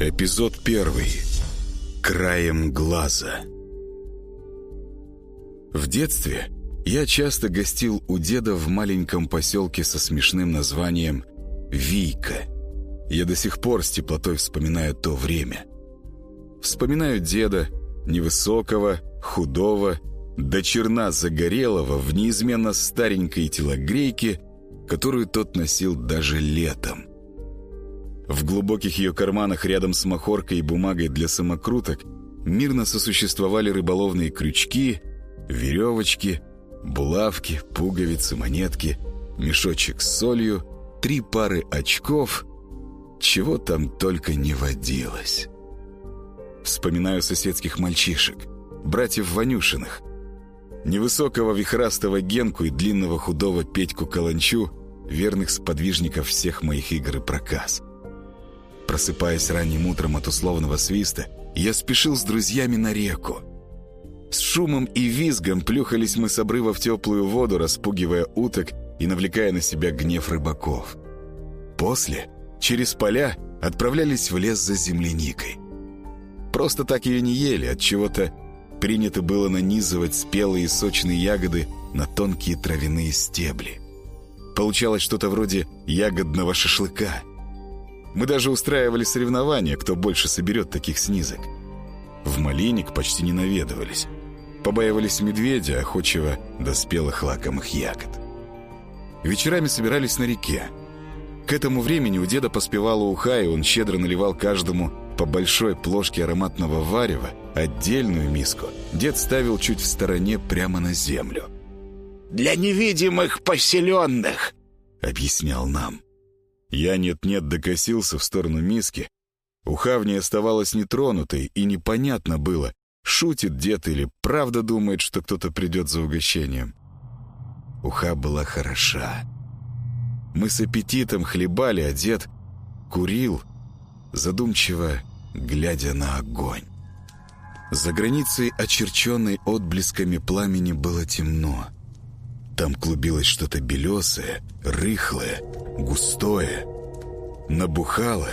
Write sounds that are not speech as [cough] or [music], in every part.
Эпизод первый. Краем глаза. В детстве я часто гостил у деда в маленьком поселке со смешным названием Вийка. Я до сих пор с теплотой вспоминаю то время. Вспоминаю деда, невысокого, худого, до черна загорелого в неизменно старенькой телогрейке, которую тот носил даже летом. В глубоких ее карманах рядом с махоркой и бумагой для самокруток мирно сосуществовали рыболовные крючки, веревочки, булавки, пуговицы, монетки, мешочек с солью, три пары очков, чего там только не водилось. Вспоминаю соседских мальчишек, братьев Ванюшиных, невысокого вихрастого Генку и длинного худого Петьку Каланчу, верных сподвижников всех моих игр и проказ. Просыпаясь ранним утром от условного свиста, я спешил с друзьями на реку. С шумом и визгом плюхались мы с обрыва в теплую воду, распугивая уток и навлекая на себя гнев рыбаков. После, через поля, отправлялись в лес за земляникой. Просто так ее не ели, от чего-то принято было нанизывать спелые и сочные ягоды на тонкие травяные стебли. Получалось что-то вроде ягодного шашлыка – мы даже устраивали соревнования, кто больше соберет таких снизок. В малиник почти не наведывались. Побаивались медведя, охочего до спелых лакомых ягод. Вечерами собирались на реке. К этому времени у деда поспевала уха, и он щедро наливал каждому по большой плошке ароматного варева, отдельную миску дед ставил чуть в стороне прямо на землю. «Для невидимых поселенных», — объяснял нам. Я нет-нет докосился в сторону миски. Уха в ней оставалась нетронутой, и непонятно было, шутит дед или правда думает, что кто-то придет за угощением. Уха была хороша. Мы с аппетитом хлебали, а дед курил, задумчиво глядя на огонь. За границей, очерченной отблесками пламени, было темно. Там клубилось что-то белесое, рыхлое, густое. Набухало,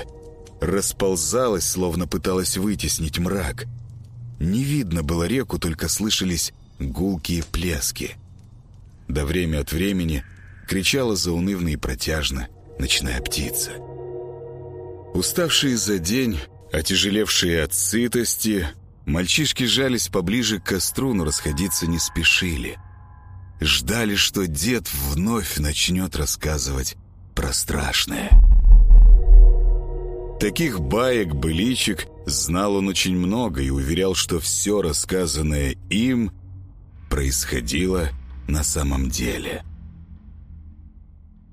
расползалось, словно пыталось вытеснить мрак. Не видно было реку, только слышались гулкие плески. Да время от времени кричала заунывно и протяжно ночная птица. Уставшие за день, отяжелевшие от сытости, мальчишки жались поближе к костру, но расходиться не спешили — ждали, что дед вновь начнет рассказывать про страшное. Таких баек, быличек знал он очень много и уверял, что все рассказанное им происходило на самом деле.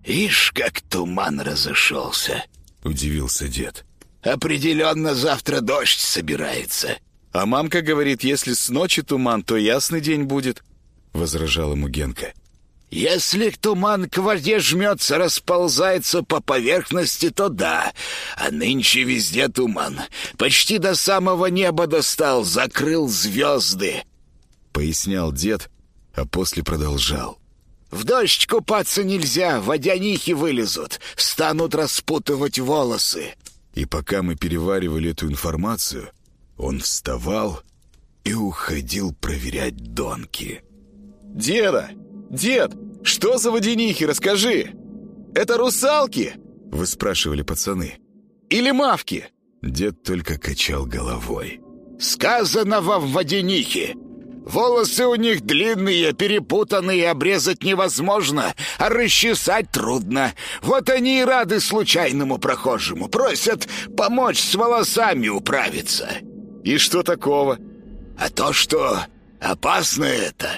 «Ишь, как туман разошелся!» — удивился дед. «Определенно завтра дождь собирается». «А мамка говорит, если с ночи туман, то ясный день будет», — возражал ему Генка. «Если туман к воде жмется, расползается по поверхности, то да. А нынче везде туман. Почти до самого неба достал, закрыл звезды», — пояснял дед, а после продолжал. «В дождь купаться нельзя, водянихи вылезут, станут распутывать волосы». И пока мы переваривали эту информацию, он вставал и уходил проверять донки. «Деда! Дед! Что за водянихи, расскажи! Это русалки?» Вы спрашивали пацаны. «Или мавки?» Дед только качал головой. «Сказано вам водянихи! Волосы у них длинные, перепутанные, обрезать невозможно, а расчесать трудно. Вот они и рады случайному прохожему, просят помочь с волосами управиться». «И что такого?» «А то, что опасно это».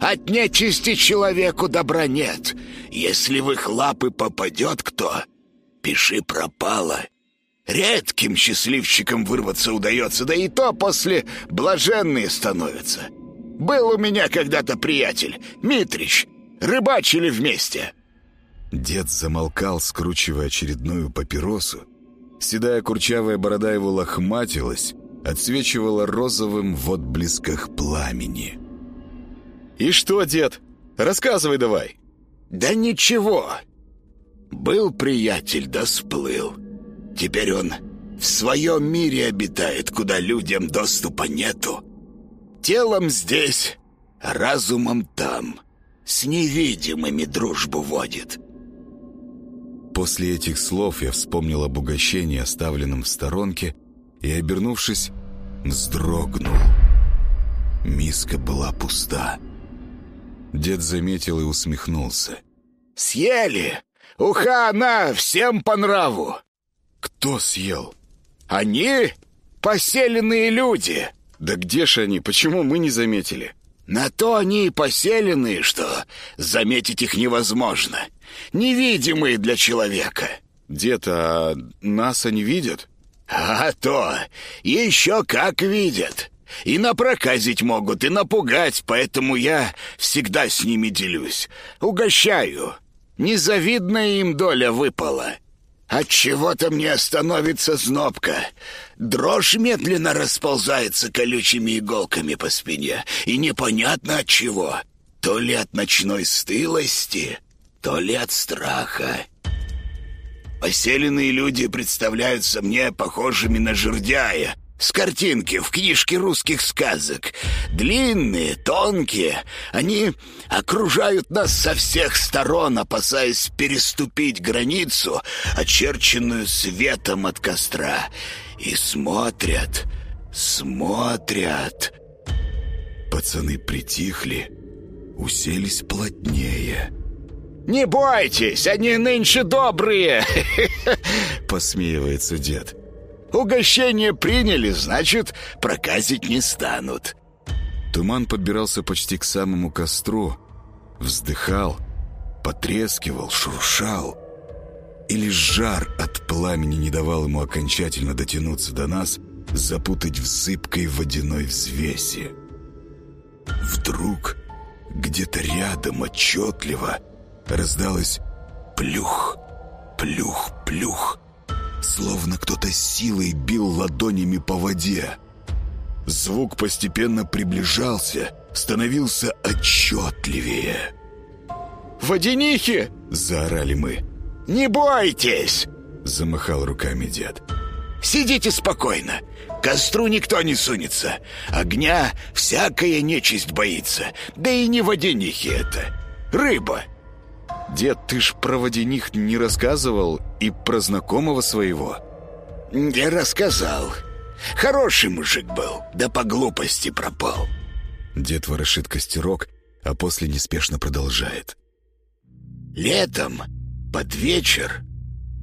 От нечисти человеку добра нет. Если в их лапы попадет кто, пиши пропало. Редким счастливчикам вырваться удается, да и то после блаженные становятся. Был у меня когда-то приятель, Митрич, рыбачили вместе». Дед замолкал, скручивая очередную папиросу. Седая курчавая борода его лохматилась, отсвечивала розовым в отблесках пламени. «И что, дед? Рассказывай давай!» «Да ничего. Был приятель, да сплыл. Теперь он В своем мире обитает, куда людям доступа нету. Телом здесь, а разумом там. С невидимыми дружбу водит. После этих слов я вспомнил об угощении, оставленном в сторонке, и, обернувшись, вздрогнул. Миска была пуста. Дед заметил и усмехнулся. «Съели! Уха она всем по нраву!» «Кто съел?» «Они — поселенные люди!» «Да где ж они? Почему мы не заметили?» «На то они и поселенные, что заметить их невозможно. Невидимые для человека». «Дед, а нас они видят?» «А то! Еще как видят! И напроказить могут, и напугать, поэтому я всегда с ними делюсь. Угощаю. Незавидная им доля выпала. От чего то мне становится знобка. Дрожь медленно расползается колючими иголками по спине, и непонятно от чего. То ли от ночной стылости, то ли от страха. Поселенные люди представляются мне похожими на жердяя, с картинки в книжке русских сказок. Длинные, тонкие. Они окружают нас со всех сторон, опасаясь переступить границу, очерченную светом от костра. И смотрят, смотрят. Пацаны притихли, уселись плотнее. «Не бойтесь, они нынче добрые!» [laughs] Посмеивается дед. Угощение приняли, значит, проказить не станут. Туман подбирался почти к самому костру, вздыхал, потрескивал, шуршал. И лишь жар от пламени не давал ему окончательно дотянуться до нас, запутать в зыбкой водяной взвеси. Вдруг где-то рядом отчетливо раздалось плюх, плюх, плюх — Словно кто-то силой бил ладонями по воде. Звук постепенно приближался, становился отчетливее. «Водянихи!» — заорали мы. «Не бойтесь!» — замахал руками дед. «Сидите спокойно. К костру никто не сунется. Огня всякая нечисть боится. Да и не водянихи это. Рыба. «Дед, ты ж про водяних не рассказывал и про знакомого своего?» «Я рассказал. Хороший мужик был, да по глупости пропал». Дед ворошит костерок, а после неспешно продолжает. «Летом, под вечер,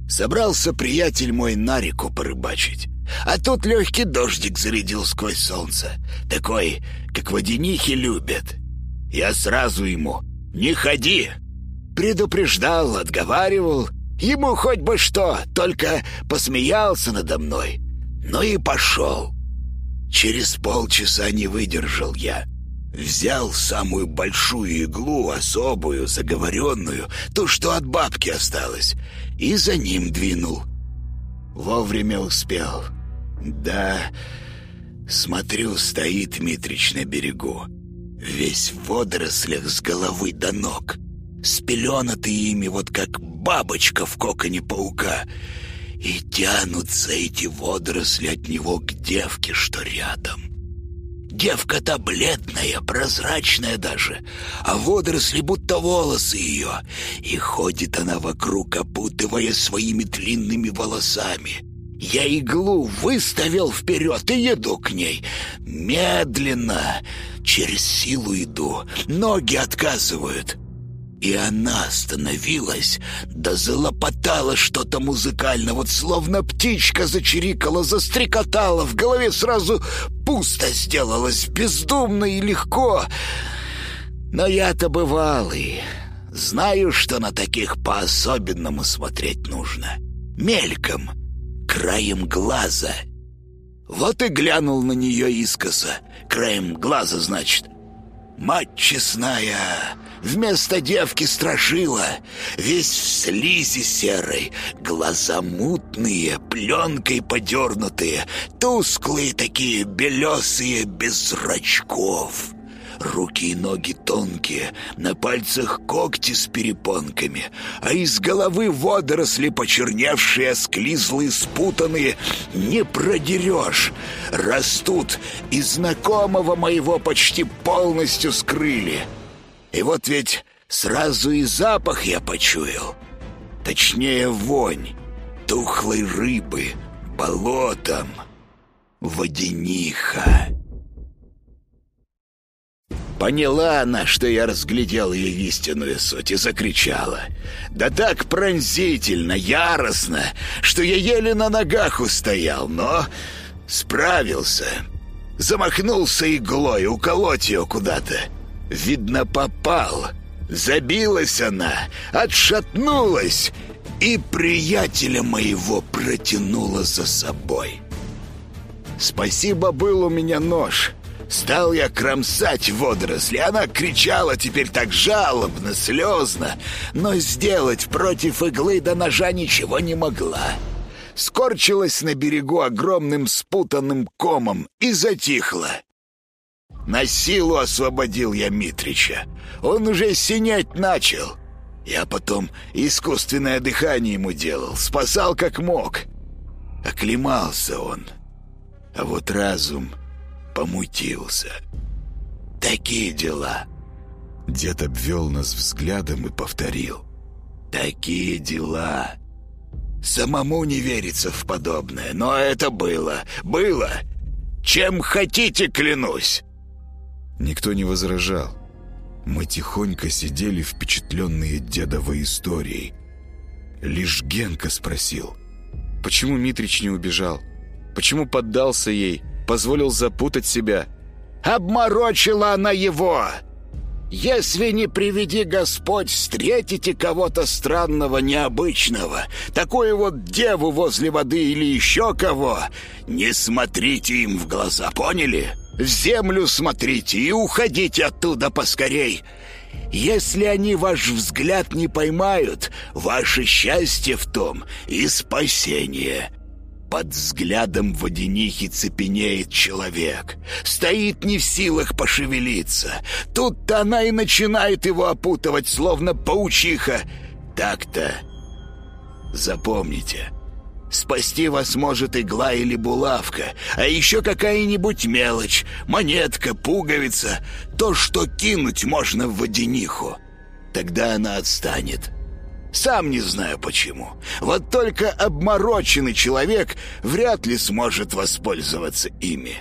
собрался приятель мой на реку порыбачить. А тут легкий дождик зарядил сквозь солнце, такой, как водянихи любят. Я сразу ему «Не ходи!» Предупреждал, отговаривал. Ему хоть бы что, только посмеялся надо мной. Ну и пошел. Через полчаса не выдержал я. Взял самую большую иглу, особую, заговоренную, ту, что от бабки осталось, и за ним двинул. Вовремя успел. Да, смотрю, стоит Митрич на берегу, весь в водорослях с головы до ног спеленаты ими, вот как бабочка в коконе паука. И тянутся эти водоросли от него к девке, что рядом. Девка-то бледная, прозрачная даже, а водоросли будто волосы ее. И ходит она вокруг, опутывая своими длинными волосами. Я иглу выставил вперед и еду к ней. Медленно, через силу иду, ноги отказывают. И она остановилась, да залопотала что-то музыкально, вот словно птичка зачирикала, застрекотала, в голове сразу пусто сделалось, бездумно и легко. Но я-то бывалый, знаю, что на таких по-особенному смотреть нужно. Мельком, краем глаза. Вот и глянул на нее искоса, краем глаза, значит. Мать честная, Вместо девки страшила, весь в слизи серой, глаза мутные, пленкой подернутые, тусклые такие, белесые, без зрачков. Руки и ноги тонкие, на пальцах когти с перепонками, а из головы водоросли почерневшие, склизлые, спутанные, не продерешь. Растут и знакомого моего почти полностью скрыли. И вот ведь сразу и запах я почуял. Точнее, вонь тухлой рыбы, болотом, водяниха. Поняла она, что я разглядел ее истинную суть и закричала. Да так пронзительно, яростно, что я еле на ногах устоял, но справился. Замахнулся иглой, уколоть ее куда-то. Видно, попал. Забилась она, отшатнулась и приятеля моего протянула за собой. Спасибо, был у меня нож — Стал я кромсать водоросли. Она кричала теперь так жалобно, слезно, но сделать против иглы до ножа ничего не могла. Скорчилась на берегу огромным спутанным комом и затихла. На силу освободил я Митрича. Он уже синять начал. Я потом искусственное дыхание ему делал, спасал как мог. Оклемался он. А вот разум помутился. Такие дела. Дед обвел нас взглядом и повторил. Такие дела. Самому не верится в подобное, но это было, было. Чем хотите, клянусь. Никто не возражал. Мы тихонько сидели, впечатленные дедовой историей. Лишь Генка спросил. Почему Митрич не убежал? Почему поддался ей? Позволил запутать себя. «Обморочила она его!» «Если не приведи Господь, встретите кого-то странного, необычного, такую вот деву возле воды или еще кого, не смотрите им в глаза, поняли? В землю смотрите и уходите оттуда поскорей. Если они ваш взгляд не поймают, ваше счастье в том и спасение. Под взглядом водянихи цепенеет человек. Стоит не в силах пошевелиться. Тут-то она и начинает его опутывать, словно паучиха. Так-то. Запомните. Спасти вас может игла или булавка, а еще какая-нибудь мелочь, монетка, пуговица, то, что кинуть можно в водяниху. Тогда она отстанет. Сам не знаю почему. Вот только обмороченный человек вряд ли сможет воспользоваться ими.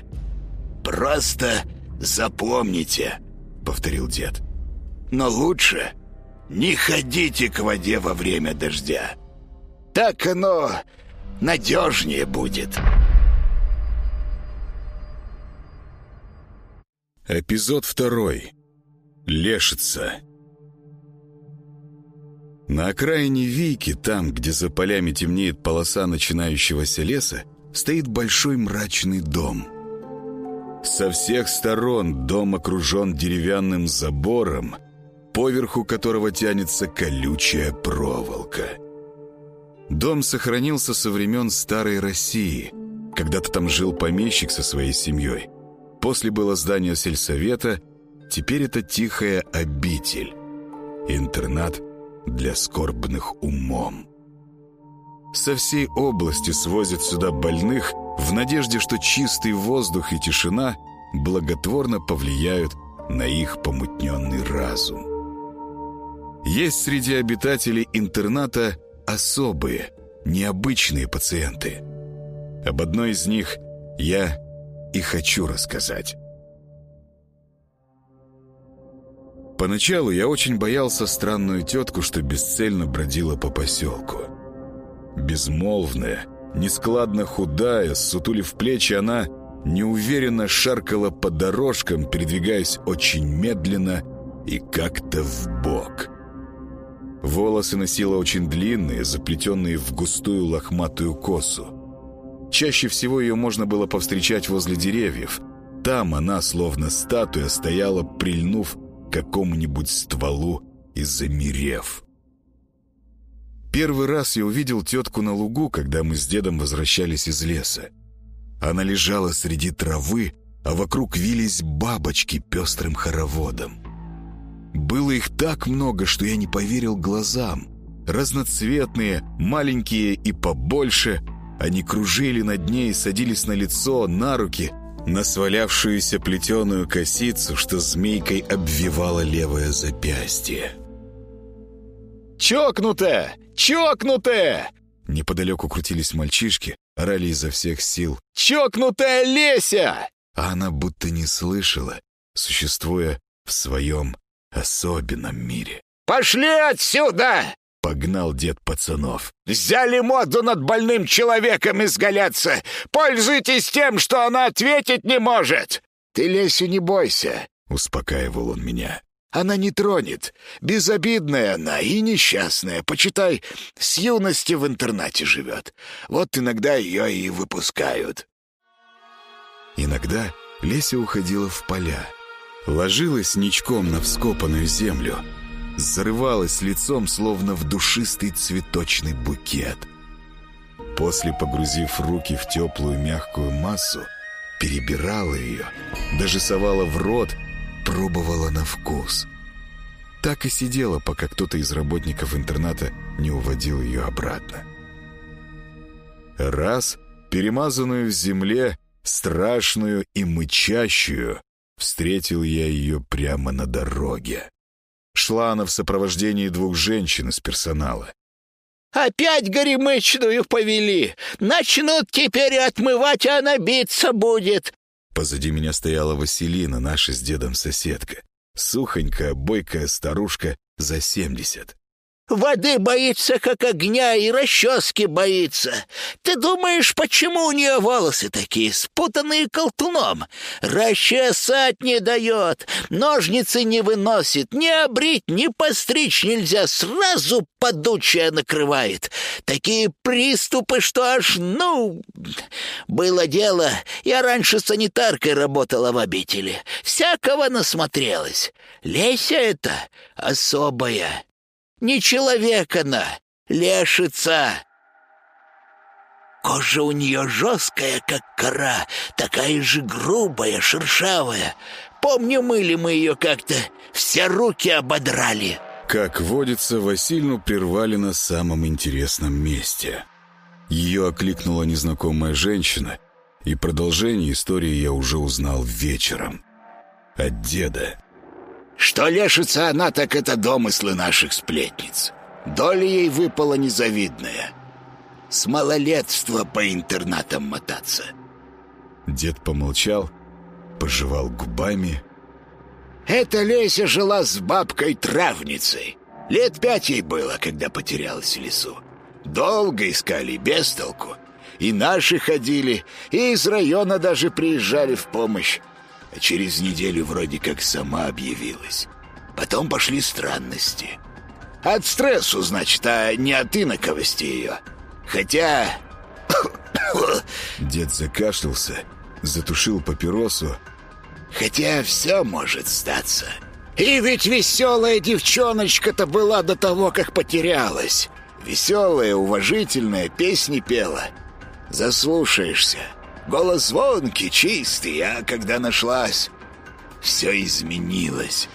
Просто запомните, повторил дед. Но лучше не ходите к воде во время дождя. Так оно надежнее будет. Эпизод второй. Лешица. На окраине Вийки, там, где за полями темнеет полоса начинающегося леса, стоит большой мрачный дом. Со всех сторон дом окружен деревянным забором, поверху которого тянется колючая проволока. Дом сохранился со времен Старой России. Когда-то там жил помещик со своей семьей. После было здание сельсовета, теперь это тихая обитель. Интернат для скорбных умом. Со всей области свозят сюда больных в надежде, что чистый воздух и тишина благотворно повлияют на их помутненный разум. Есть среди обитателей интерната особые, необычные пациенты. Об одной из них я и хочу рассказать. Поначалу я очень боялся странную тетку, что бесцельно бродила по поселку. Безмолвная, нескладно худая, сутулив плечи, она неуверенно шаркала по дорожкам, передвигаясь очень медленно и как-то в бок. Волосы носила очень длинные, заплетенные в густую лохматую косу. Чаще всего ее можно было повстречать возле деревьев. Там она, словно статуя, стояла, прильнув какому-нибудь стволу и замерев. Первый раз я увидел тетку на лугу, когда мы с дедом возвращались из леса. Она лежала среди травы, а вокруг вились бабочки пестрым хороводом. Было их так много, что я не поверил глазам. Разноцветные, маленькие и побольше, они кружили над ней, садились на лицо, на руки, на свалявшуюся плетеную косицу, что змейкой обвивала левое запястье. «Чокнутая! Чокнутая!» Неподалеку крутились мальчишки, орали изо всех сил. «Чокнутая Леся!» А она будто не слышала, существуя в своем особенном мире. «Пошли отсюда!» — погнал дед пацанов. «Взяли моду над больным человеком изгаляться! Пользуйтесь тем, что она ответить не может!» «Ты, Лесю, не бойся!» — успокаивал он меня. Она не тронет. Безобидная она и несчастная. Почитай, с юности в интернате живет. Вот иногда ее и выпускают. Иногда Леся уходила в поля. Ложилась ничком на вскопанную землю. Зарывалась лицом, словно в душистый цветочный букет. После, погрузив руки в теплую мягкую массу, перебирала ее, даже совала в рот — пробовала на вкус. Так и сидела, пока кто-то из работников интерната не уводил ее обратно. Раз, перемазанную в земле, страшную и мычащую, встретил я ее прямо на дороге. Шла она в сопровождении двух женщин из персонала. «Опять горемычную повели! Начнут теперь отмывать, а она биться будет! Позади меня стояла Василина, наша с дедом соседка. Сухонькая, бойкая старушка за семьдесят. Воды боится, как огня, и расчески боится. Ты думаешь, почему у нее волосы такие, спутанные колтуном? Расчесать не дает, ножницы не выносит, ни обрить, ни постричь нельзя, сразу подучая накрывает. Такие приступы, что аж, ну... Было дело, я раньше санитаркой работала в обители, всякого насмотрелась. Леся это особая». Не человек она, лешица. Кожа у нее жесткая, как кора, такая же грубая, шершавая. Помню, мыли мы ее как-то, все руки ободрали. Как водится, Васильну прервали на самом интересном месте. Ее окликнула незнакомая женщина, и продолжение истории я уже узнал вечером. От деда. Что лешится она, так это домыслы наших сплетниц. Доля ей выпала незавидная. С малолетства по интернатам мотаться. Дед помолчал, пожевал губами. Эта Леся жила с бабкой-травницей. Лет пять ей было, когда потерялась в лесу. Долго искали, без толку. И наши ходили, и из района даже приезжали в помощь а через неделю вроде как сама объявилась. Потом пошли странности. От стрессу, значит, а не от инаковости ее. Хотя... [coughs] Дед закашлялся, затушил папиросу. Хотя все может статься. И ведь веселая девчоночка-то была до того, как потерялась. Веселая, уважительная, песни пела. Заслушаешься. Голос звонкий, чистый, а когда нашлась, все изменилось.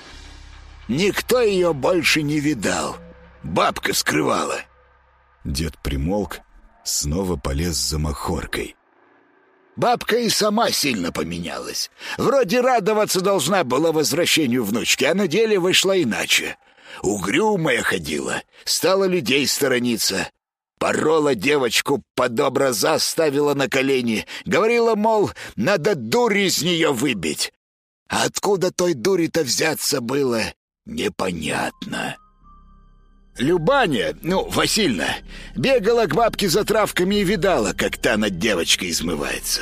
Никто ее больше не видал. Бабка скрывала. Дед примолк, снова полез за махоркой. Бабка и сама сильно поменялась. Вроде радоваться должна была возвращению внучки, а на деле вышла иначе. Угрюмая ходила, стала людей сторониться. Порола девочку под образа ставила на колени. Говорила, мол, надо дурь из нее выбить. А откуда той дури-то взяться было, непонятно. Любаня, ну, Васильна, бегала к бабке за травками и видала, как та над девочкой измывается.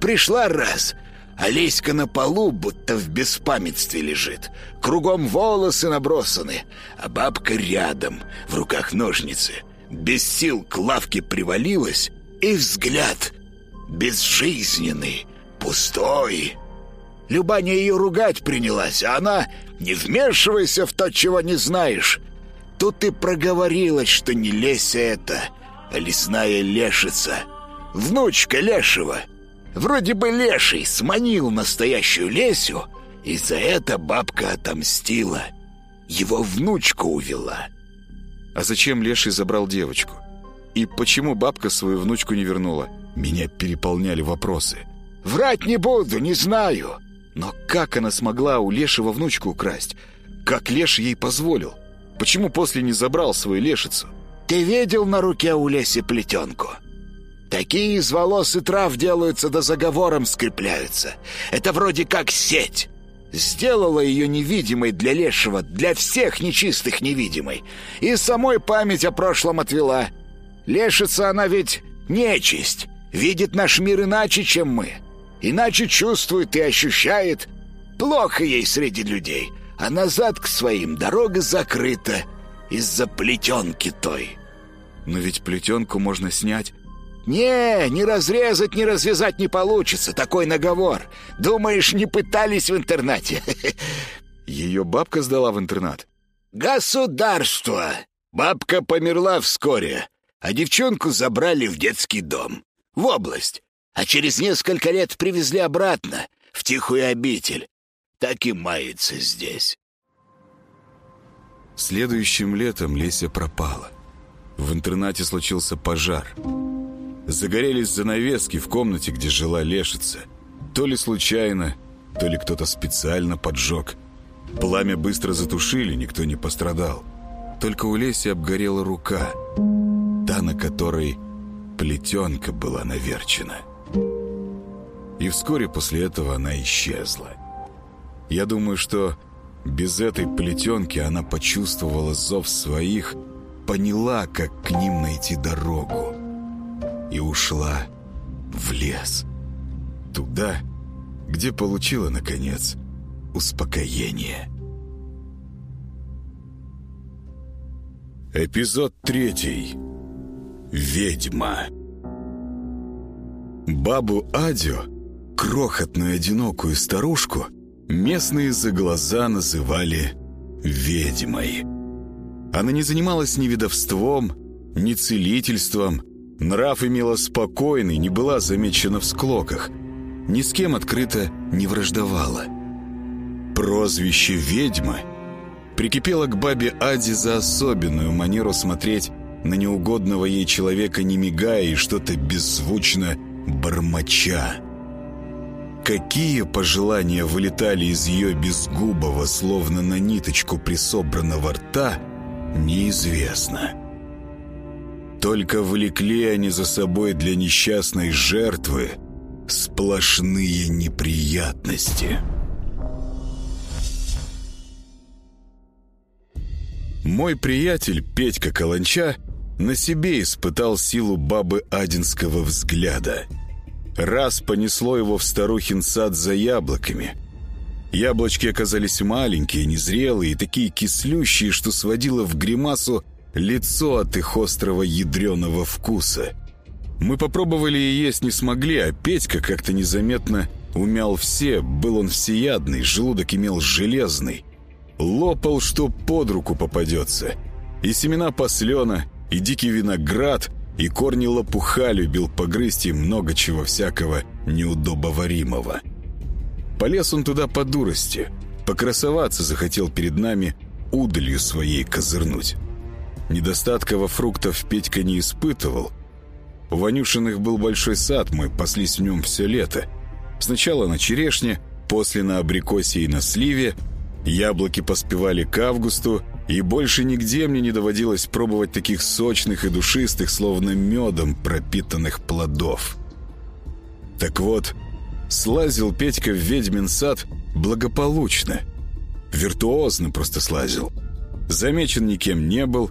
Пришла раз, а Леська на полу, будто в беспамятстве лежит. Кругом волосы набросаны, а бабка рядом, в руках ножницы — без сил к лавке привалилась, и взгляд безжизненный, пустой. Любаня ее ругать принялась, а она «Не вмешивайся в то, чего не знаешь». Тут и проговорилась, что не леся это, а лесная лешица, внучка лешего. Вроде бы леший сманил настоящую Лесю, и за это бабка отомстила. Его внучку увела. А зачем Леший забрал девочку? И почему бабка свою внучку не вернула? Меня переполняли вопросы. Врать не буду, не знаю. Но как она смогла у Лешего внучку украсть? Как Леш ей позволил? Почему после не забрал свою лешицу? Ты видел на руке у Леси плетенку? Такие из волос и трав делаются да заговором скрепляются. Это вроде как сеть. Сделала ее невидимой для лешего, для всех нечистых невидимой. И самой память о прошлом отвела. Лешица она ведь нечисть, видит наш мир иначе, чем мы. Иначе чувствует и ощущает. Плохо ей среди людей, а назад к своим дорога закрыта из-за плетенки той. Но ведь плетенку можно снять. «Не, не разрезать, не развязать не получится. Такой наговор. Думаешь, не пытались в интернате?» [laughs] Ее бабка сдала в интернат. «Государство! Бабка померла вскоре, а девчонку забрали в детский дом. В область. А через несколько лет привезли обратно, в тихую обитель. Так и мается здесь». Следующим летом Леся пропала. В интернате случился пожар. Загорелись занавески в комнате, где жила Лешица. То ли случайно, то ли кто-то специально поджег. Пламя быстро затушили, никто не пострадал. Только у Леси обгорела рука, та, на которой плетенка была наверчена. И вскоре после этого она исчезла. Я думаю, что без этой плетенки она почувствовала зов своих, поняла, как к ним найти дорогу и ушла в лес. Туда, где получила, наконец, успокоение. Эпизод третий. Ведьма. Бабу Адю, крохотную одинокую старушку, местные за глаза называли ведьмой. Она не занималась ни ведовством, ни целительством, Нрав имела спокойный, не была замечена в склоках. Ни с кем открыто не враждовала. Прозвище «ведьма» прикипело к бабе Аде за особенную манеру смотреть на неугодного ей человека, не мигая и что-то беззвучно бормоча. Какие пожелания вылетали из ее безгубого, словно на ниточку присобранного рта, неизвестно. Только влекли они за собой для несчастной жертвы сплошные неприятности. Мой приятель Петька Каланча на себе испытал силу бабы Адинского взгляда. Раз понесло его в старухин сад за яблоками. Яблочки оказались маленькие, незрелые такие кислющие, что сводило в гримасу лицо от их острого ядреного вкуса. Мы попробовали и есть не смогли, а Петька как-то незаметно умял все, был он всеядный, желудок имел железный. Лопал, что под руку попадется. И семена послена, и дикий виноград, и корни лопуха любил погрызть и много чего всякого неудобоваримого. Полез он туда по дурости, покрасоваться захотел перед нами, удалью своей козырнуть. Недостатка во фруктов Петька не испытывал. У Ванюшиных был большой сад, мы паслись в нем все лето. Сначала на черешне, после на абрикосе и на сливе. Яблоки поспевали к августу, и больше нигде мне не доводилось пробовать таких сочных и душистых, словно медом пропитанных плодов. Так вот, слазил Петька в ведьмин сад благополучно. Виртуозно просто слазил. Замечен никем не был,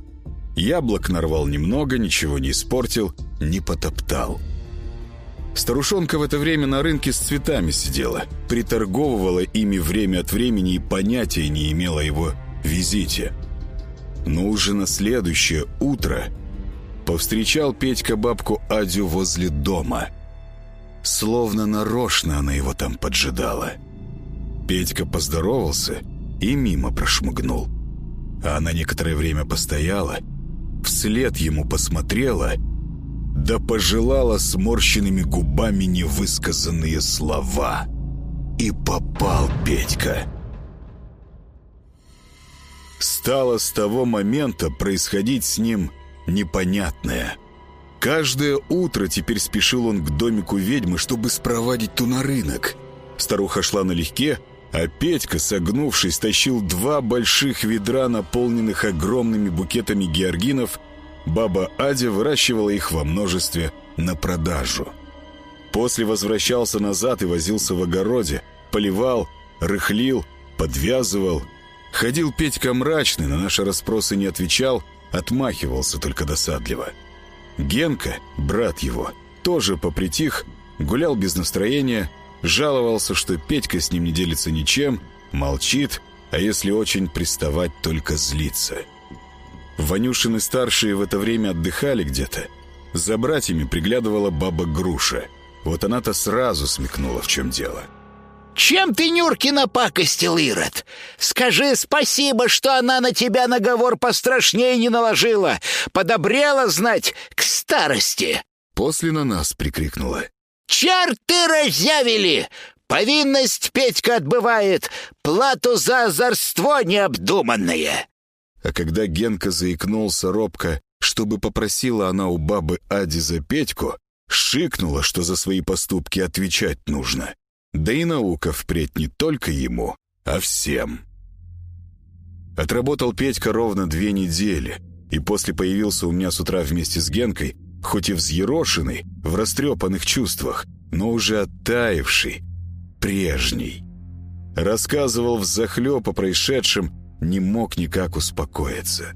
Яблок нарвал немного, ничего не испортил, не потоптал. Старушонка в это время на рынке с цветами сидела, приторговывала ими время от времени и понятия не имела его визите. Но уже на следующее утро повстречал Петька бабку Адю возле дома. Словно нарочно она его там поджидала. Петька поздоровался и мимо прошмыгнул. А она некоторое время постояла — вслед ему посмотрела да пожелала сморщенными губами невысказанные слова. И попал Петька. Стало с того момента происходить с ним непонятное. Каждое утро теперь спешил он к домику ведьмы, чтобы спровадить ту на рынок. Старуха шла налегке, а Петька, согнувшись, тащил два больших ведра, наполненных огромными букетами георгинов. Баба Адя выращивала их во множестве на продажу. После возвращался назад и возился в огороде, поливал, рыхлил, подвязывал. Ходил Петька мрачный, на наши расспросы не отвечал, отмахивался только досадливо. Генка, брат его, тоже попритих, гулял без настроения, жаловался, что Петька с ним не делится ничем, молчит, а если очень приставать, только злится. Ванюшины старшие в это время отдыхали где-то. За братьями приглядывала баба Груша. Вот она-то сразу смекнула, в чем дело. «Чем ты Нюрке напакостил, Ирод? Скажи спасибо, что она на тебя наговор пострашнее не наложила. Подобрела, знать, к старости!» После на нас прикрикнула. «Черты разъявили! Повинность Петька отбывает, плату за озорство необдуманное!» А когда Генка заикнулся робко, чтобы попросила она у бабы Ади за Петьку, шикнула, что за свои поступки отвечать нужно. Да и наука впредь не только ему, а всем. Отработал Петька ровно две недели, и после появился у меня с утра вместе с Генкой, хоть и взъерошенный, в растрепанных чувствах, но уже оттаивший, прежний. Рассказывал взахлеб о происшедшем, не мог никак успокоиться.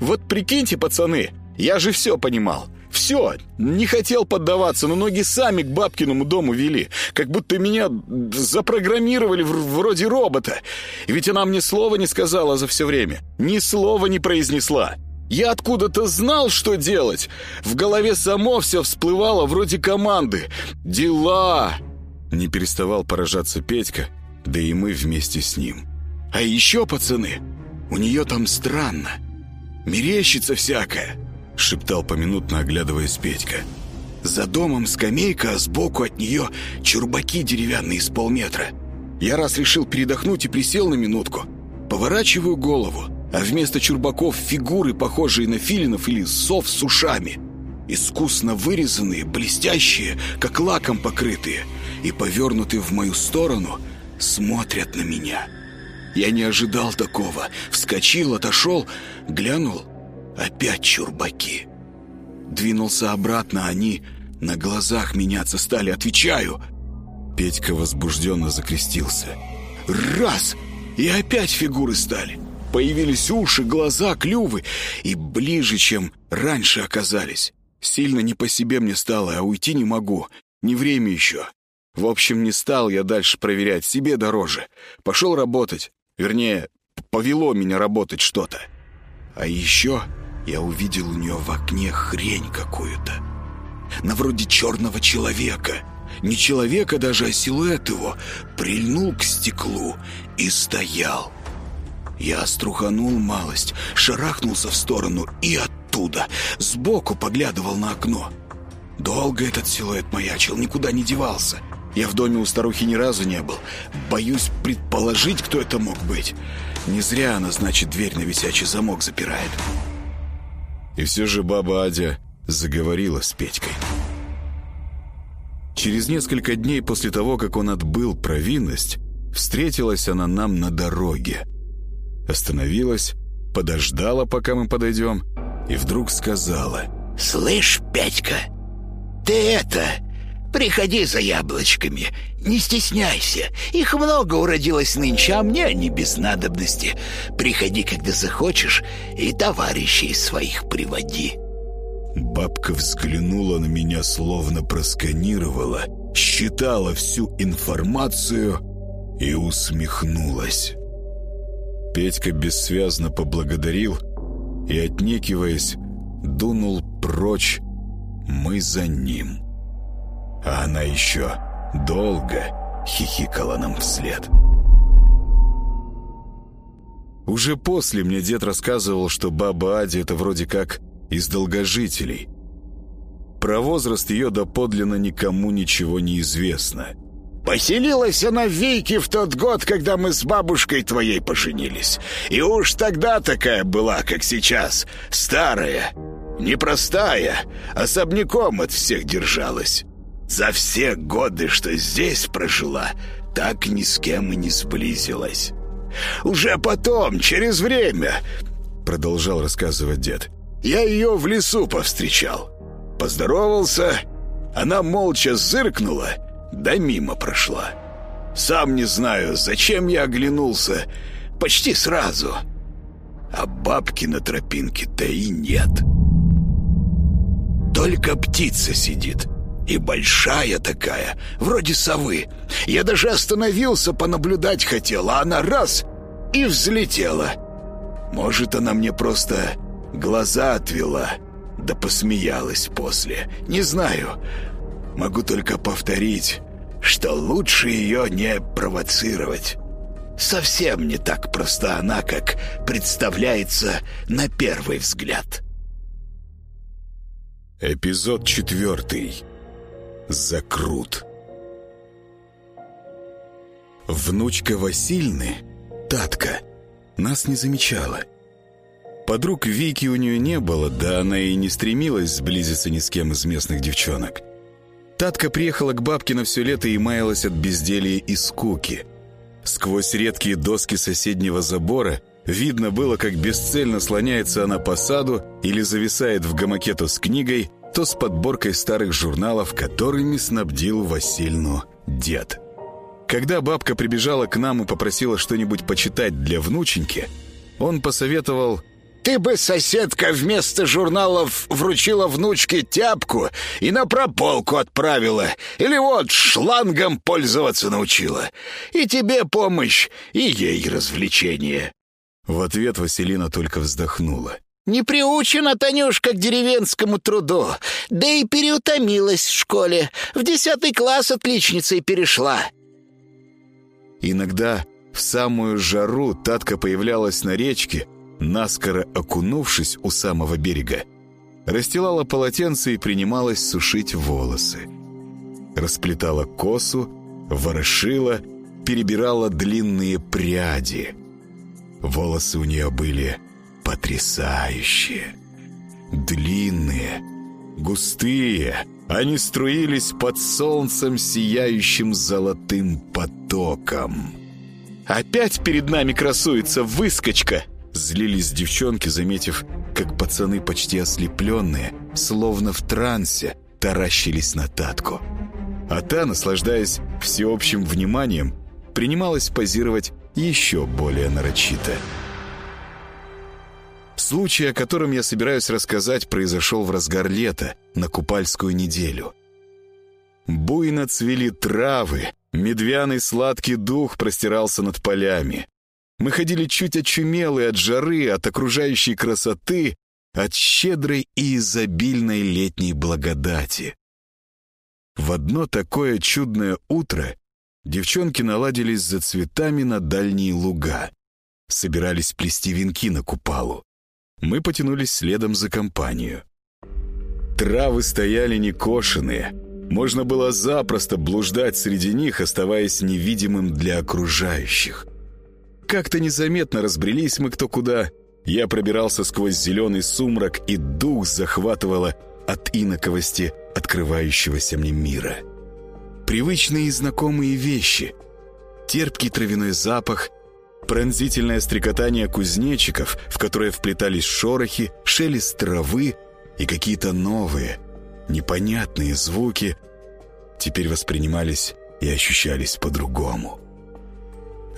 «Вот прикиньте, пацаны, я же все понимал. Все, не хотел поддаваться, но ноги сами к бабкиному дому вели, как будто меня запрограммировали вроде робота. Ведь она мне слова не сказала за все время, ни слова не произнесла. Я откуда-то знал, что делать. В голове само все всплывало вроде команды. Дела!» Не переставал поражаться Петька, да и мы вместе с ним. «А еще, пацаны, у нее там странно. Мерещится всякое шептал поминутно, оглядываясь Петька. «За домом скамейка, а сбоку от нее чурбаки деревянные с полметра. Я раз решил передохнуть и присел на минутку. Поворачиваю голову, а вместо чурбаков фигуры, похожие на филинов или сов с ушами. Искусно вырезанные, блестящие, как лаком покрытые, и повернутые в мою сторону, смотрят на меня». Я не ожидал такого. Вскочил, отошел, глянул — Опять чурбаки. Двинулся обратно, они на глазах меняться стали. Отвечаю. Петька возбужденно закрестился. Раз! И опять фигуры стали. Появились уши, глаза, клювы. И ближе, чем раньше оказались. Сильно не по себе мне стало, а уйти не могу. Не время еще. В общем, не стал я дальше проверять, себе дороже. Пошел работать. Вернее, повело меня работать что-то. А еще я увидел у нее в окне хрень какую-то. На вроде черного человека. Не человека даже, а силуэт его прильнул к стеклу и стоял. Я струханул малость, шарахнулся в сторону и оттуда, сбоку поглядывал на окно. Долго этот силуэт маячил, никуда не девался. Я в доме у старухи ни разу не был. Боюсь предположить, кто это мог быть. Не зря она, значит, дверь на висячий замок запирает. И все же баба Адя заговорила с Петькой. Через несколько дней после того, как он отбыл провинность, встретилась она нам на дороге. Остановилась, подождала, пока мы подойдем, и вдруг сказала. «Слышь, Петька, ты это, Приходи за яблочками, не стесняйся. Их много уродилось нынче, а мне они без надобности. Приходи, когда захочешь, и товарищей своих приводи». Бабка взглянула на меня, словно просканировала, считала всю информацию и усмехнулась. Петька бессвязно поблагодарил и, отнекиваясь, дунул прочь, мы за ним. А она еще долго хихикала нам вслед. Уже после мне дед рассказывал, что баба Ади — это вроде как из долгожителей. Про возраст ее доподлинно никому ничего не известно. Поселилась она в Вейке в тот год, когда мы с бабушкой твоей поженились. И уж тогда такая была, как сейчас, старая, непростая, особняком от всех держалась. За все годы, что здесь прожила, так ни с кем и не сблизилась. Уже потом, через время, продолжал рассказывать дед, я ее в лесу повстречал. Поздоровался, она молча зыркнула, да мимо прошла. Сам не знаю, зачем я оглянулся, почти сразу. А бабки на тропинке-то и нет. Только птица сидит — и большая такая, вроде совы. Я даже остановился, понаблюдать хотел, а она раз — и взлетела. Может, она мне просто глаза отвела, да посмеялась после. Не знаю. Могу только повторить, что лучше ее не провоцировать. Совсем не так проста она, как представляется на первый взгляд. Эпизод четвертый. Закрут. Внучка Васильны, Татка, нас не замечала. Подруг Вики у нее не было, да она и не стремилась сблизиться ни с кем из местных девчонок. Татка приехала к бабке на все лето и маялась от безделья и скуки. Сквозь редкие доски соседнего забора видно было, как бесцельно слоняется она по саду или зависает в гамакету с книгой, то с подборкой старых журналов, которыми снабдил Васильну дед. Когда бабка прибежала к нам и попросила что-нибудь почитать для внученьки, он посоветовал «Ты бы, соседка, вместо журналов вручила внучке тяпку и на прополку отправила, или вот шлангом пользоваться научила. И тебе помощь, и ей развлечение». В ответ Василина только вздохнула. Не приучена Танюшка к деревенскому труду, да и переутомилась в школе. В десятый класс отличницей перешла. Иногда в самую жару Татка появлялась на речке, наскоро окунувшись у самого берега. Расстилала полотенце и принималась сушить волосы. Расплетала косу, ворошила, перебирала длинные пряди. Волосы у нее были потрясающие. Длинные, густые, они струились под солнцем сияющим золотым потоком. «Опять перед нами красуется выскочка!» Злились девчонки, заметив, как пацаны почти ослепленные, словно в трансе, таращились на Татку. А та, наслаждаясь всеобщим вниманием, принималась позировать еще более нарочито. Случай, о котором я собираюсь рассказать, произошел в разгар лета, на Купальскую неделю. Буйно цвели травы, медвяный сладкий дух простирался над полями. Мы ходили чуть очумелые от жары, от окружающей красоты, от щедрой и изобильной летней благодати. В одно такое чудное утро девчонки наладились за цветами на дальние луга. Собирались плести венки на купалу. Мы потянулись следом за компанию. Травы стояли некошенные. Можно было запросто блуждать среди них, оставаясь невидимым для окружающих. Как-то незаметно разбрелись мы кто куда. Я пробирался сквозь зеленый сумрак, и дух захватывало от иноковости открывающегося мне мира. Привычные и знакомые вещи. Терпкий травяной запах, Пронзительное стрекотание кузнечиков, в которое вплетались шорохи, шелест травы и какие-то новые, непонятные звуки, теперь воспринимались и ощущались по-другому.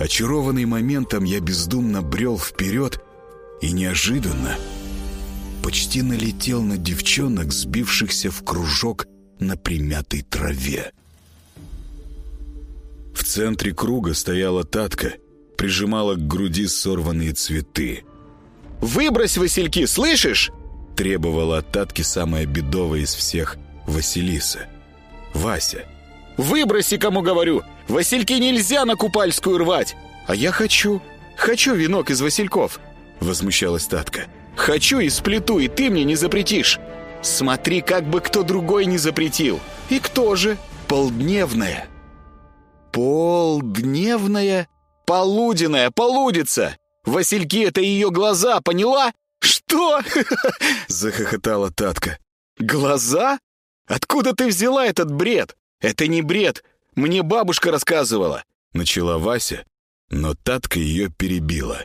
Очарованный моментом, я бездумно брел вперед и неожиданно почти налетел на девчонок, сбившихся в кружок на примятой траве. В центре круга стояла Татка — прижимала к груди сорванные цветы. «Выбрось васильки, слышишь?» Требовала от Татки самая бедовая из всех Василиса. Вася. «Выброси, кому говорю! Васильки нельзя на Купальскую рвать! А я хочу! Хочу венок из васильков!» Возмущалась Татка. «Хочу и сплету, и ты мне не запретишь!» Смотри, как бы кто другой не запретил. И кто же? Полдневная. Полдневная? Полуденная, полудица. Васильки — это ее глаза, поняла? Что? [laughs] Захохотала Татка. Глаза? Откуда ты взяла этот бред? Это не бред. Мне бабушка рассказывала. Начала Вася, но Татка ее перебила.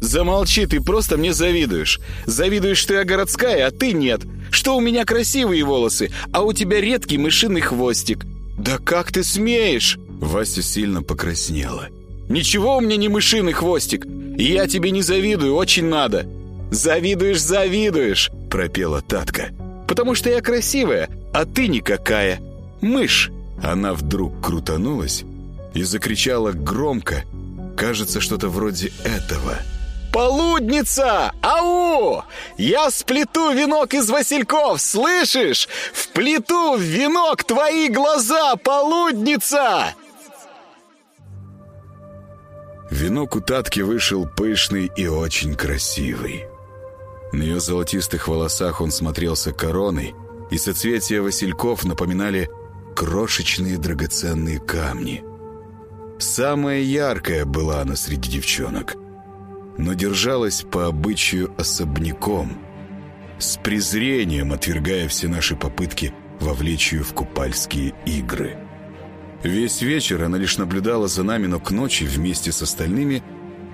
«Замолчи, ты просто мне завидуешь. Завидуешь, что я городская, а ты нет. Что у меня красивые волосы, а у тебя редкий мышиный хвостик. Да как ты смеешь?» Вася сильно покраснела. «Ничего у меня не мышиный хвостик. Я тебе не завидую, очень надо». «Завидуешь, завидуешь», — пропела Татка. «Потому что я красивая, а ты никакая. Мышь». Она вдруг крутанулась и закричала громко, кажется, что-то вроде этого. «Полудница! Ау! Я сплету венок из васильков, слышишь? Вплету в венок твои глаза, полудница!» Венок у Татки вышел пышный и очень красивый. На ее золотистых волосах он смотрелся короной, и соцветия васильков напоминали крошечные драгоценные камни. Самая яркая была она среди девчонок, но держалась по обычаю особняком, с презрением отвергая все наши попытки вовлечь ее в купальские игры. Весь вечер она лишь наблюдала за нами, но к ночи вместе с остальными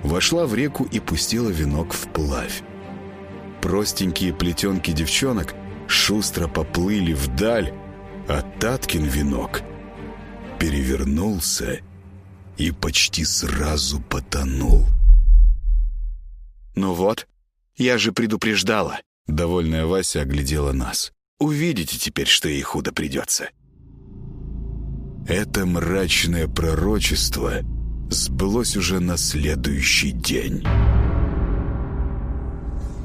вошла в реку и пустила венок вплавь. Простенькие плетенки девчонок шустро поплыли вдаль, а Таткин венок перевернулся и почти сразу потонул. «Ну вот, я же предупреждала», — довольная Вася оглядела нас. «Увидите теперь, что ей худо придется». Это мрачное пророчество сбылось уже на следующий день.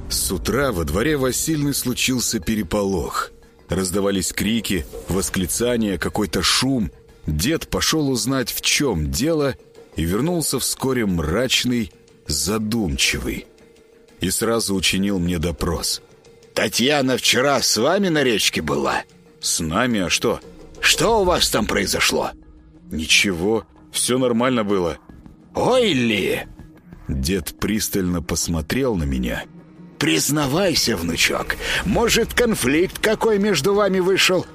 С утра во дворе Васильны случился переполох. Раздавались крики, восклицания, какой-то шум. Дед пошел узнать, в чем дело, и вернулся вскоре мрачный, задумчивый. И сразу учинил мне допрос. «Татьяна вчера с вами на речке была?» «С нами? А что?» «Что у вас там произошло?» «Ничего, все нормально было». «Ой ли!» Дед пристально посмотрел на меня — Признавайся, внучок, может, конфликт какой между вами вышел?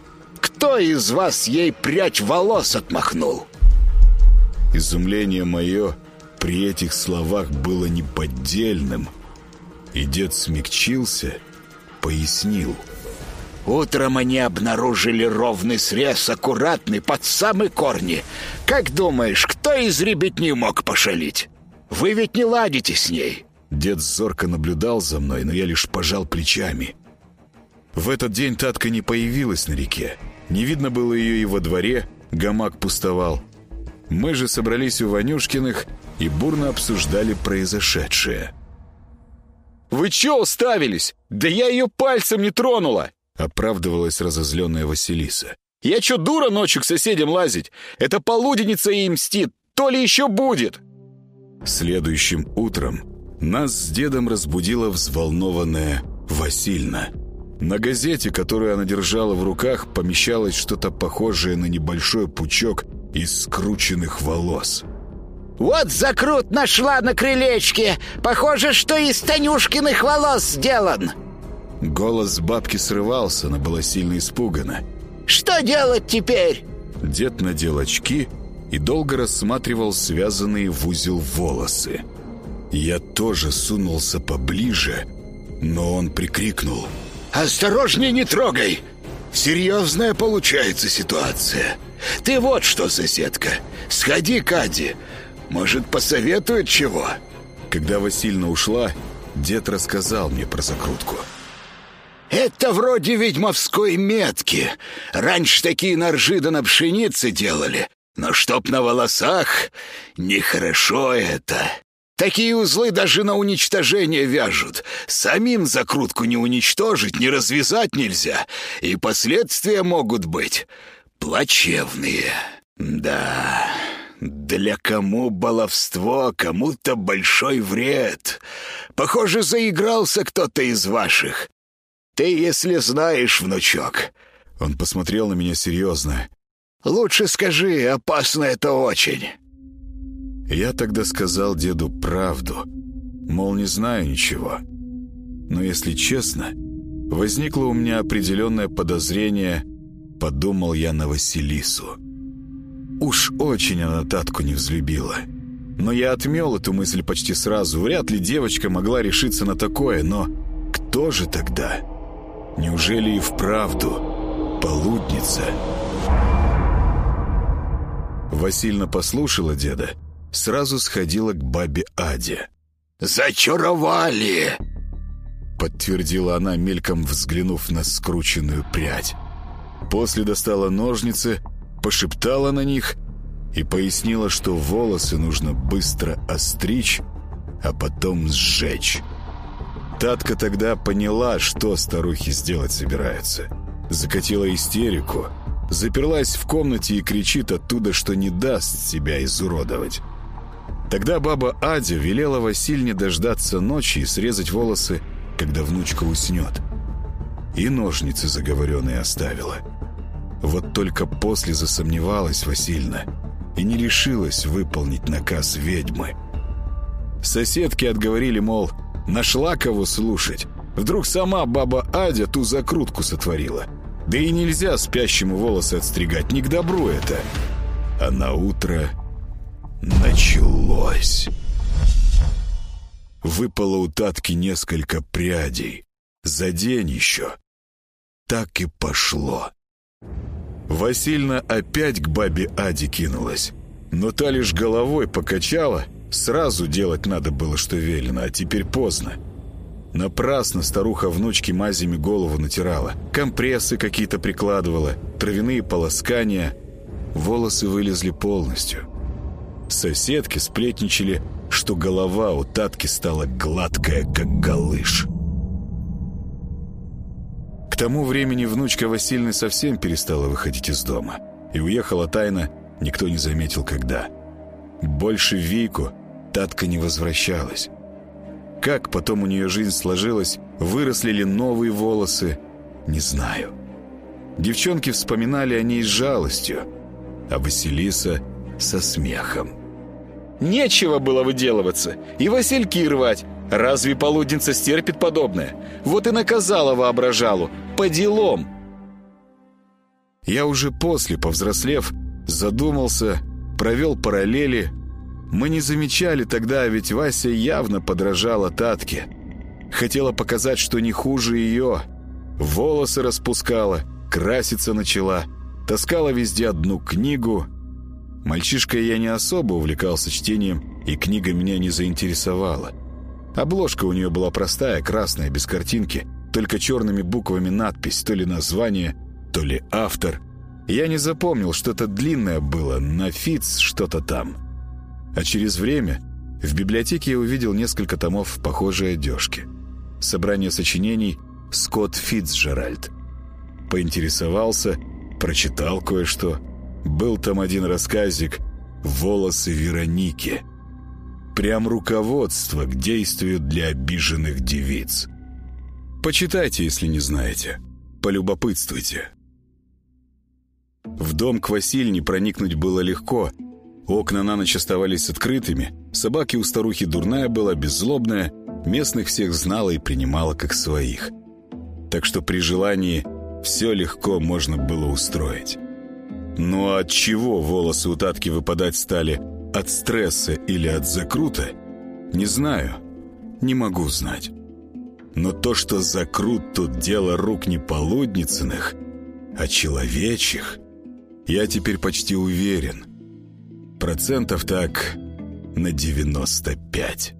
Кто из вас ей прядь волос отмахнул?» Изумление мое при этих словах было неподдельным, и дед смягчился, пояснил. «Утром они обнаружили ровный срез, аккуратный, под самые корни. Как думаешь, кто из ребятни мог пошалить? Вы ведь не ладите с ней». Дед зорко наблюдал за мной, но я лишь пожал плечами. В этот день Татка не появилась на реке. Не видно было ее и во дворе, гамак пустовал. Мы же собрались у Ванюшкиных и бурно обсуждали произошедшее. «Вы че уставились? Да я ее пальцем не тронула!» Оправдывалась разозленная Василиса. «Я че, дура ночью к соседям лазить? Это полуденница им мстит, то ли еще будет!» Следующим утром нас с дедом разбудила взволнованная Васильна. На газете, которую она держала в руках, помещалось что-то похожее на небольшой пучок из скрученных волос. «Вот закрут нашла на крылечке! Похоже, что из Танюшкиных волос сделан!» Голос бабки срывался, она была сильно испугана. «Что делать теперь?» Дед надел очки и долго рассматривал связанные в узел волосы. Я тоже сунулся поближе, но он прикрикнул. «Осторожней, не трогай! Серьезная получается ситуация. Ты вот что, соседка, сходи к Аде. Может, посоветует чего?» Когда Васильна ушла, дед рассказал мне про закрутку. «Это вроде ведьмовской метки. Раньше такие на ржи да на пшенице делали. Но чтоб на волосах, нехорошо это. Такие узлы даже на уничтожение вяжут. Самим закрутку не уничтожить, не развязать нельзя. И последствия могут быть плачевные. Да, для кому баловство, кому-то большой вред. Похоже, заигрался кто-то из ваших. Ты, если знаешь, внучок...» Он посмотрел на меня серьезно. «Лучше скажи, опасно это очень». Я тогда сказал деду правду, мол, не знаю ничего. Но, если честно, возникло у меня определенное подозрение, подумал я на Василису. Уж очень она Татку не взлюбила. Но я отмел эту мысль почти сразу. Вряд ли девочка могла решиться на такое, но кто же тогда? Неужели и вправду полудница? Васильна послушала деда, сразу сходила к бабе Аде. «Зачаровали!» Подтвердила она, мельком взглянув на скрученную прядь. После достала ножницы, пошептала на них и пояснила, что волосы нужно быстро остричь, а потом сжечь. Татка тогда поняла, что старухи сделать собираются. Закатила истерику, заперлась в комнате и кричит оттуда, что не даст себя изуродовать. Тогда баба Адя велела Васильне дождаться ночи и срезать волосы, когда внучка уснет. И ножницы заговоренные оставила. Вот только после засомневалась Васильна и не решилась выполнить наказ ведьмы. Соседки отговорили, мол, нашла кого слушать. Вдруг сама баба Адя ту закрутку сотворила. Да и нельзя спящему волосы отстригать, не к добру это. А на утро началось. Выпало у Татки несколько прядей. За день еще. Так и пошло. Васильна опять к бабе Аде кинулась. Но та лишь головой покачала. Сразу делать надо было, что велено, а теперь поздно. Напрасно старуха внучке мазями голову натирала. Компрессы какие-то прикладывала, травяные полоскания. Волосы вылезли полностью. Соседки сплетничали, что голова у Татки стала гладкая, как галыш. К тому времени внучка Васильны совсем перестала выходить из дома и уехала тайно, никто не заметил когда. Больше в Вийку Татка не возвращалась. Как потом у нее жизнь сложилась, выросли ли новые волосы, не знаю. Девчонки вспоминали о ней с жалостью, а Василиса со смехом. Нечего было выделываться и васильки рвать, Разве полудница стерпит подобное? Вот и наказала воображалу. По делам. Я уже после, повзрослев, задумался, провел параллели. Мы не замечали тогда, ведь Вася явно подражала Татке. Хотела показать, что не хуже ее. Волосы распускала, краситься начала, таскала везде одну книгу. Мальчишкой я не особо увлекался чтением, и книга меня не заинтересовала. Обложка у нее была простая, красная, без картинки, только черными буквами надпись, то ли название, то ли автор. Я не запомнил, что-то длинное было, на Фиц что-то там. А через время в библиотеке я увидел несколько томов в похожей одежке. Собрание сочинений «Скотт Фитцджеральд». Поинтересовался, прочитал кое-что. Был там один рассказик «Волосы Вероники». Прям руководство к действию для обиженных девиц. Почитайте, если не знаете. Полюбопытствуйте. В дом к Васильне проникнуть было легко. Окна на ночь оставались открытыми. Собаки у старухи дурная была, беззлобная. Местных всех знала и принимала как своих. Так что при желании все легко можно было устроить. Но от чего волосы у Татки выпадать стали – от стресса или от закрута? Не знаю, не могу знать. Но то, что закрут тут дело рук не полудницыных, а человечьих, я теперь почти уверен. Процентов так на 95.